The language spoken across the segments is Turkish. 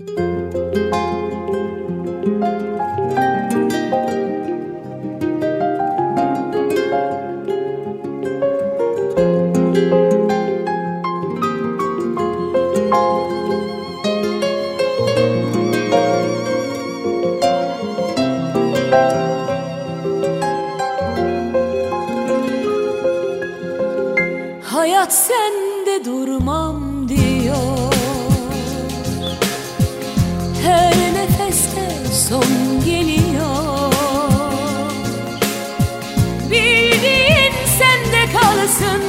Hayat sende durmam son geliyor. Bildiğin sende kalsın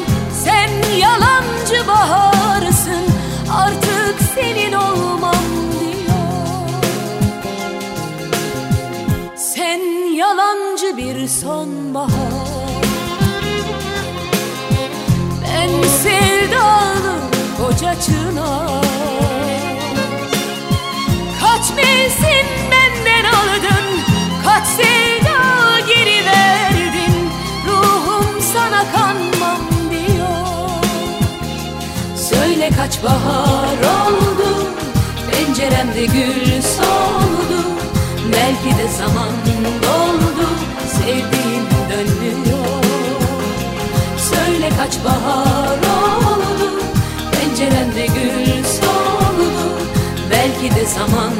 Sen yalancı baharsın Artık senin olmam diyor. Sen yalancı bir sonbahar. Ben sevdalı koca çınar kaç bahar oldu? Penceremde gül soldu. Belki de zaman doldu. Sevdiğim dönmüyor Söyle kaç bahar oldu? Penceremde gül soldu. Belki de zaman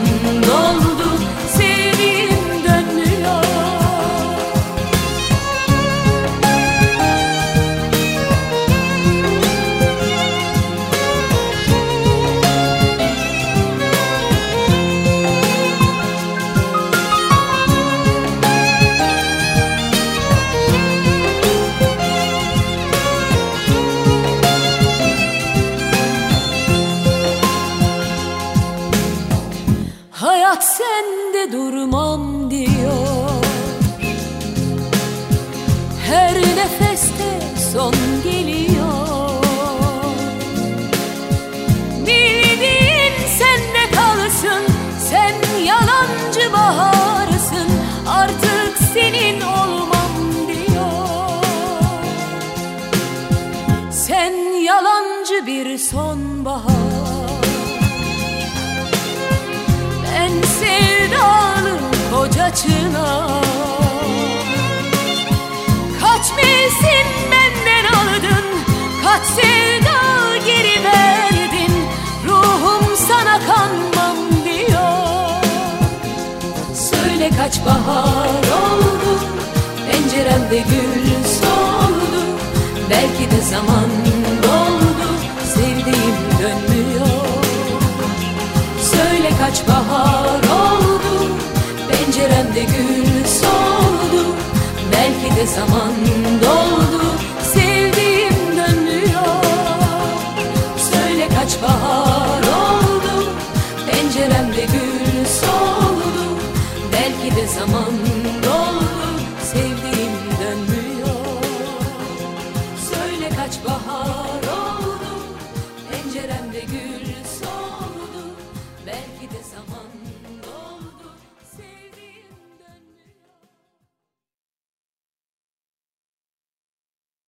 durmam diyor. Her nefeste son geliyor. Bildiğin sende kalsın Sen yalancı baharsın Artık senin olmam diyor. Sen yalancı bir sonbahar koca çınar Kaç mevsim benden aldın Kaç sevda geri verdin. Ruhum sana kanmam diyor. Söyle kaç bahar oldu Penceremde gül soldu. Belki de zaman doldu Sevdiğim dönmüyor. Söyle kaç bahar De zaman doldu Sevdiğim dönmüyor Söyle kaç bahar oldu Penceremde gül soldu. Belki de zaman doldu Sevdiğim